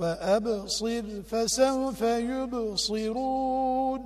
وأبصر فسوف يبصرون.